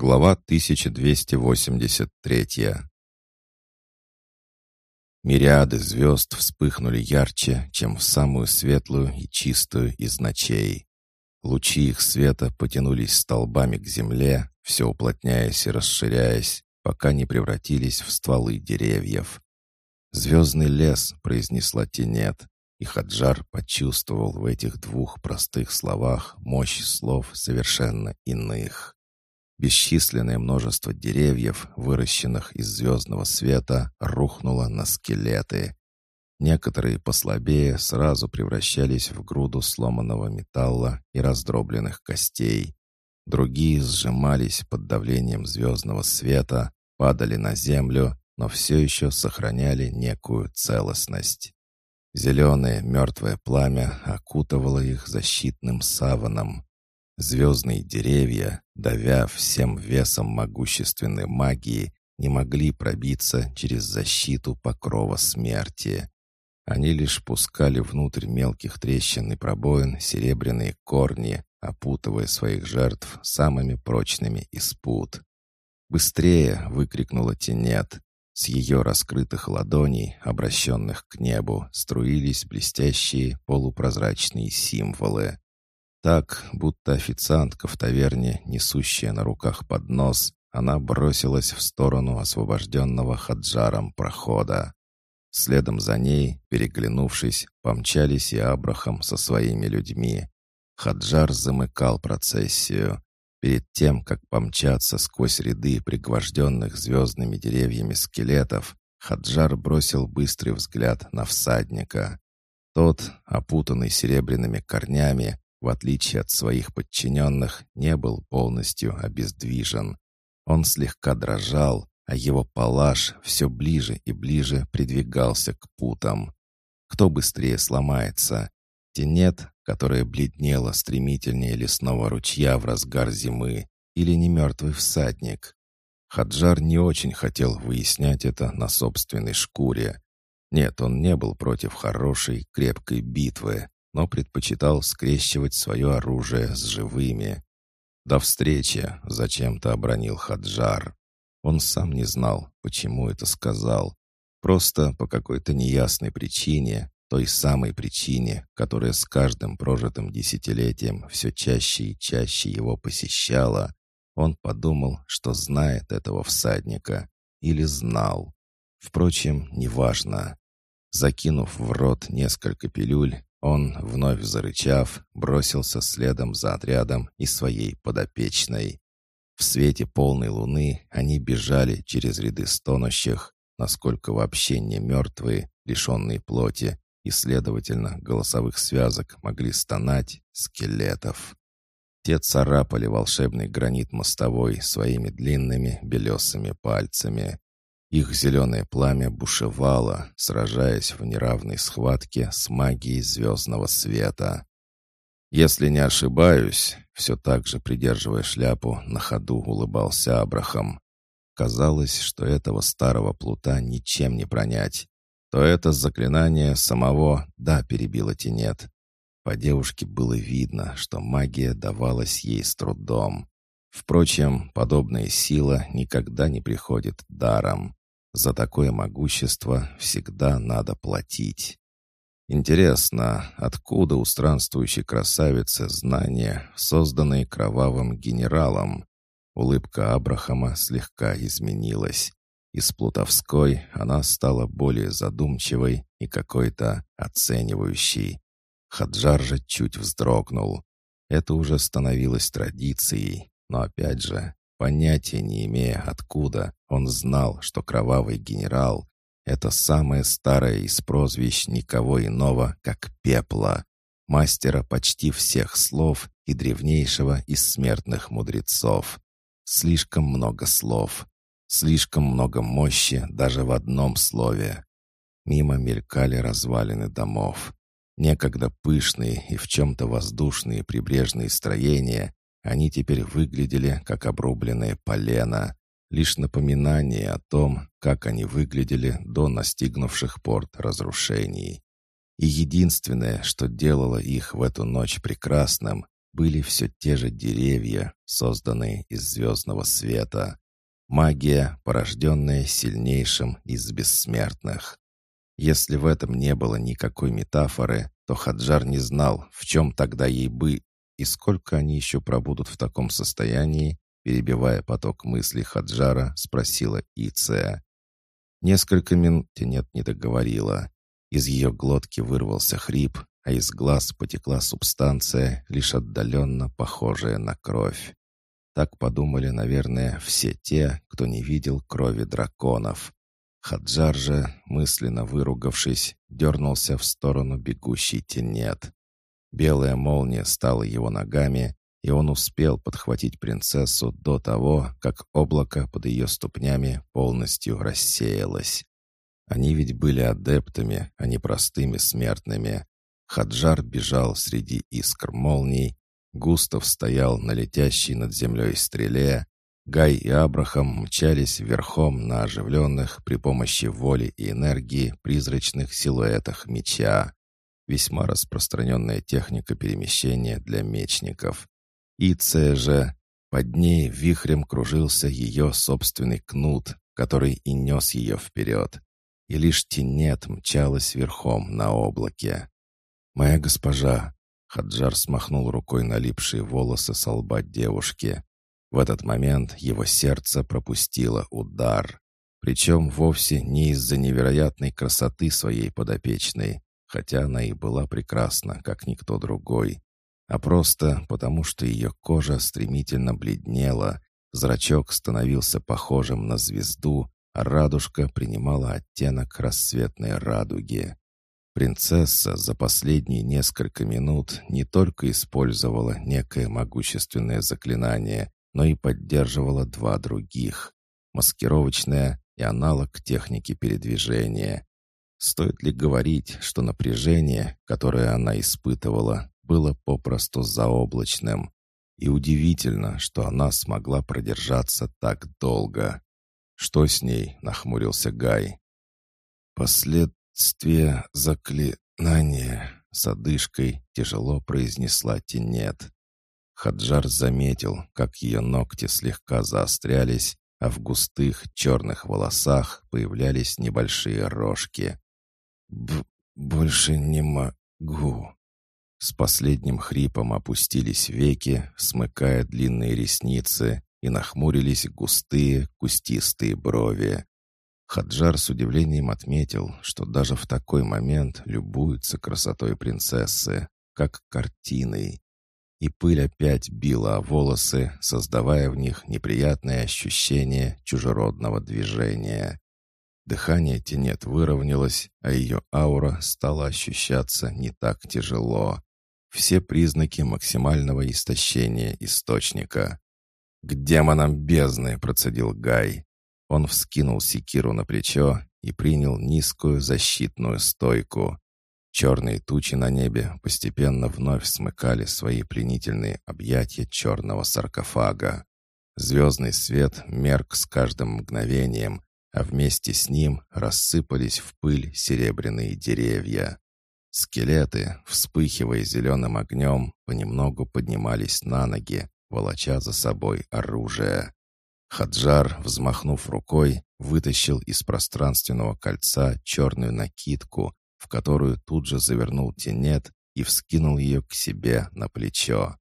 Глава 1283 Мириады звезд вспыхнули ярче, чем в самую светлую и чистую из ночей. Лучи их света потянулись столбами к земле, все уплотняясь и расширяясь, пока не превратились в стволы деревьев. «Звездный лес», — произнесла Тенет, и Хаджар почувствовал в этих двух простых словах мощь слов совершенно иных. Бесчисленное множество деревьев, выращенных из звездного света, рухнуло на скелеты. Некоторые послабее сразу превращались в груду сломанного металла и раздробленных костей. Другие сжимались под давлением звездного света, падали на землю, но все еще сохраняли некую целостность. Зеленое мертвое пламя окутывало их защитным саваном. Звездные деревья, давя всем весом могущественной магии, не могли пробиться через защиту покрова смерти. Они лишь пускали внутрь мелких трещин и пробоин серебряные корни, опутывая своих жертв самыми прочными из пут. «Быстрее!» — выкрикнула Тенет. С ее раскрытых ладоней, обращенных к небу, струились блестящие полупрозрачные символы. Так, будто официантка в таверне, несущая на руках поднос, она бросилась в сторону освобожденного хаджаром прохода. Следом за ней, переглянувшись, помчались и Абрахам со своими людьми. Хаджар замыкал процессию. Перед тем, как помчаться сквозь ряды пригвожденных звездными деревьями скелетов, Хаджар бросил быстрый взгляд на всадника. Тот, опутанный серебряными корнями, в отличие от своих подчиненных, не был полностью обездвижен. Он слегка дрожал, а его палаш все ближе и ближе придвигался к путам. Кто быстрее сломается? Тенет, которая бледнела стремительнее лесного ручья в разгар зимы, или немертвый всадник? Хаджар не очень хотел выяснять это на собственной шкуре. Нет, он не был против хорошей, крепкой битвы, но предпочитал скрещивать свое оружие с живыми. «До встречи!» — зачем-то обронил Хаджар. Он сам не знал, почему это сказал. Просто по какой-то неясной причине, той самой причине, которая с каждым прожитым десятилетием все чаще и чаще его посещала, он подумал, что знает этого всадника. Или знал. Впрочем, неважно. Закинув в рот несколько пилюль, он, вновь зарычав, бросился следом за отрядом и своей подопечной. В свете полной луны они бежали через ряды стонущих, насколько вообще не мертвые, лишенные плоти, и, следовательно, голосовых связок могли стонать скелетов. Те царапали волшебный гранит мостовой своими длинными белесыми пальцами. Их зеленое пламя бушевало, сражаясь в неравной схватке с магией звездного света. «Если не ошибаюсь», — все так же придерживая шляпу, на ходу улыбался Абрахам. Казалось, что этого старого плута ничем не пронять. То это заклинание самого «да» перебило тенет. По девушке было видно, что магия давалась ей с трудом. Впрочем, подобная сила никогда не приходит даром. За такое могущество всегда надо платить. Интересно, откуда у странствующей красавицы знания, созданные кровавым генералом? Улыбка Абрахама слегка изменилась. Из плутовской она стала более задумчивой и какой-то оценивающей. Хаджар же чуть вздрогнул. Это уже становилось традицией, но опять же, Понятия не имея откуда, он знал, что кровавый генерал — это самое старое из прозвищ никого иного, как Пепла, мастера почти всех слов и древнейшего из смертных мудрецов. Слишком много слов, слишком много мощи даже в одном слове. Мимо мелькали развалины домов. Некогда пышные и в чем-то воздушные прибрежные строения они теперь выглядели как обрубленные полено, лишь напоминание о том, как они выглядели до настигнувших порт разрушений. И единственное, что делало их в эту ночь прекрасным, были все те же деревья, созданные из звездного света. Магия, порожденная сильнейшим из бессмертных. Если в этом не было никакой метафоры, то Хаджар не знал, в чем тогда ей бы и сколько они еще пробудут в таком состоянии, перебивая поток мыслей Хаджара, спросила Иция. Несколько минут нет не договорила. Из ее глотки вырвался хрип, а из глаз потекла субстанция, лишь отдаленно похожая на кровь. Так подумали, наверное, все те, кто не видел крови драконов. Хаджар же, мысленно выругавшись, дернулся в сторону бегущей тенет. Белая молния стала его ногами, и он успел подхватить принцессу до того, как облако под ее ступнями полностью рассеялось. Они ведь были адептами, а не простыми смертными. Хаджар бежал среди искр молний, Густав стоял на летящей над землей стреле, Гай и Абрахам мчались верхом на оживленных при помощи воли и энергии призрачных силуэтах меча. Весьма распространенная техника перемещения для мечников. Иция же, под ней вихрем кружился ее собственный кнут, который и нес ее вперед. И лишь тенет мчалась верхом на облаке. «Моя госпожа!» Хаджар смахнул рукой налипшие волосы со лба девушки. В этот момент его сердце пропустило удар. Причем вовсе не из-за невероятной красоты своей подопечной, хотя она и была прекрасна, как никто другой, а просто потому, что ее кожа стремительно бледнела, зрачок становился похожим на звезду, а радужка принимала оттенок рассветной радуги. Принцесса за последние несколько минут не только использовала некое могущественное заклинание, но и поддерживала два других — маскировочное и аналог техники передвижения. Стоит ли говорить, что напряжение, которое она испытывала, было попросту заоблачным. И удивительно, что она смогла продержаться так долго. «Что с ней?» — нахмурился Гай. «Последствия заклинания», — с одышкой тяжело произнесла Тенет. Хаджар заметил, как ее ногти слегка заострялись, а в густых черных волосах появлялись небольшие рожки. «Б больше не могу», с последним хрипом опустились веки, смыкая длинные ресницы, и нахмурились густые, кустистые брови. Хаджар с удивлением отметил, что даже в такой момент любуется красотой принцессы, как картиной. И пыль опять била о волосы, создавая в них неприятное ощущение чужеродного движения. Дыхание Тенет выровнялось, а ее аура стала ощущаться не так тяжело. Все признаки максимального истощения источника. «К демонам бездны!» — процедил Гай. Он вскинул секиру на плечо и принял низкую защитную стойку. Черные тучи на небе постепенно вновь смыкали свои пленительные объятия черного саркофага. Звездный свет мерк с каждым мгновением, а вместе с ним рассыпались в пыль серебряные деревья. Скелеты, вспыхивая зеленым огнем, понемногу поднимались на ноги, волоча за собой оружие. Хаджар, взмахнув рукой, вытащил из пространственного кольца черную накидку, в которую тут же завернул тенет и вскинул ее к себе на плечо.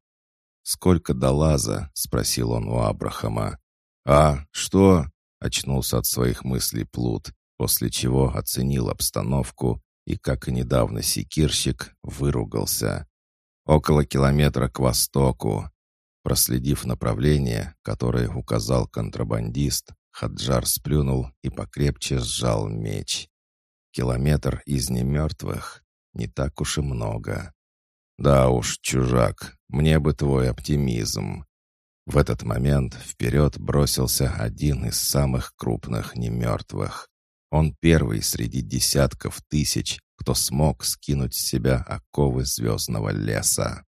«Сколько до лаза?» — спросил он у Абрахама. «А, что?» — очнулся от своих мыслей Плут, после чего оценил обстановку и, как и недавно секирщик, выругался. Около километра к востоку. Проследив направление, которое указал контрабандист, Хаджар сплюнул и покрепче сжал меч. Километр из немертвых не так уж и много. Да уж, чужак, мне бы твой оптимизм. В этот момент вперед бросился один из самых крупных немертвых. Он первый среди десятков тысяч, кто смог скинуть с себя оковы звездного леса.